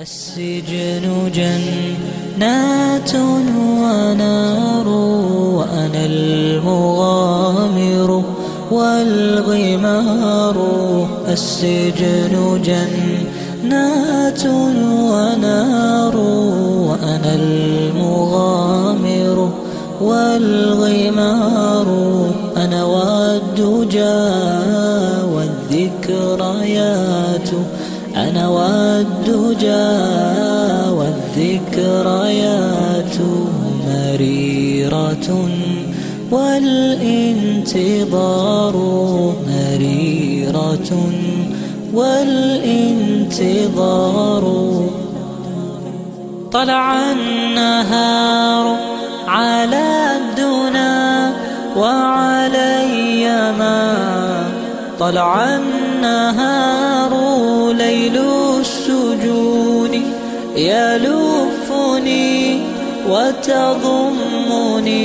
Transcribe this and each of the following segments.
السجن جنات ونار وأنا المغامر والغمار. السجن جنات ونار وأنا المغامر والغمار. أنا والدجى أنا والدجى والذكريات مريرة والانتظار مريرة والانتظار طلع النهار على الدنا وعلي ما طلع النهار ليل السجون يلفني وتضمني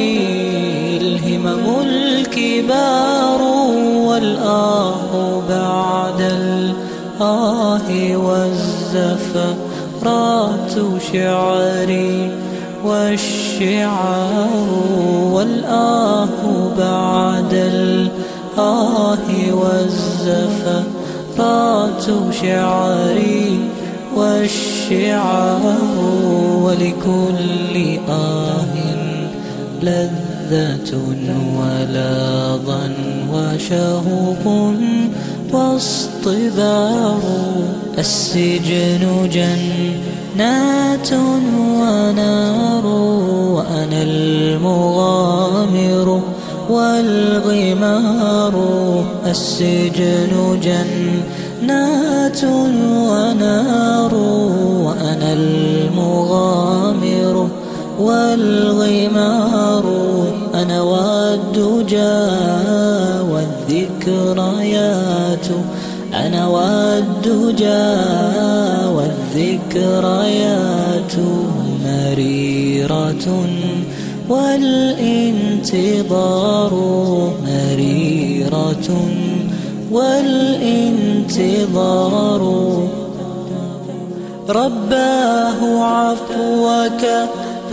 الهمم الكبار والآه بعد الآه والزفرات شعري والشعار والآه بعد الآه والزفرات شعري والشعار ولكل آه لذة ولظا وشهوق واصطبار. السجن جنات ونار وأنا المغامر. والغمار السجن جنات ونار وأنا المغامر والغمار. أنا والدجى والذكريات أنا والدجى والذكريات. مريرة والانتظار مريرة والانتظار رباه عفوك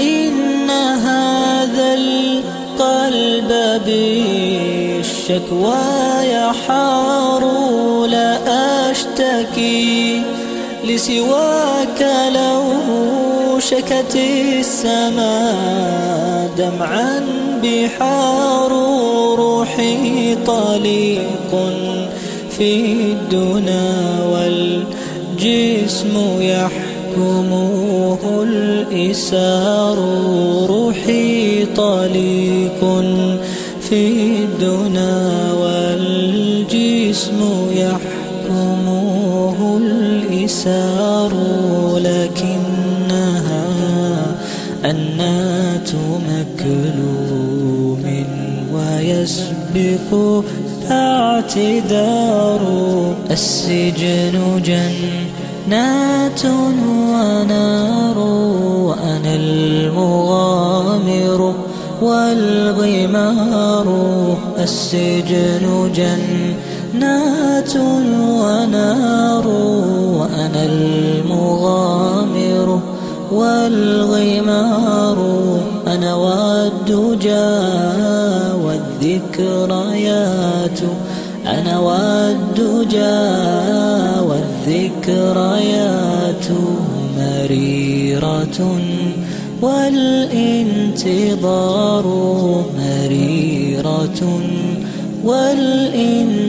إن هذا القلب بالشكوى يحار لا أشتكي لسواك لو شكت السماء دمعا بحار روحي طليق في الدنا والجسم يحكمه الإسار روحي طليق في الدنا والجسم يحكمه الإسار لكنها مكلوم ويسبق اعتذار السجن جنات ونار وأنا المغامر والغمار. السجن جنات ونار وأنا المغامر والغمار أنا والدجى والذكريات أنا والدجى والذكريات مريرة والانتظار مريرة والانتظار.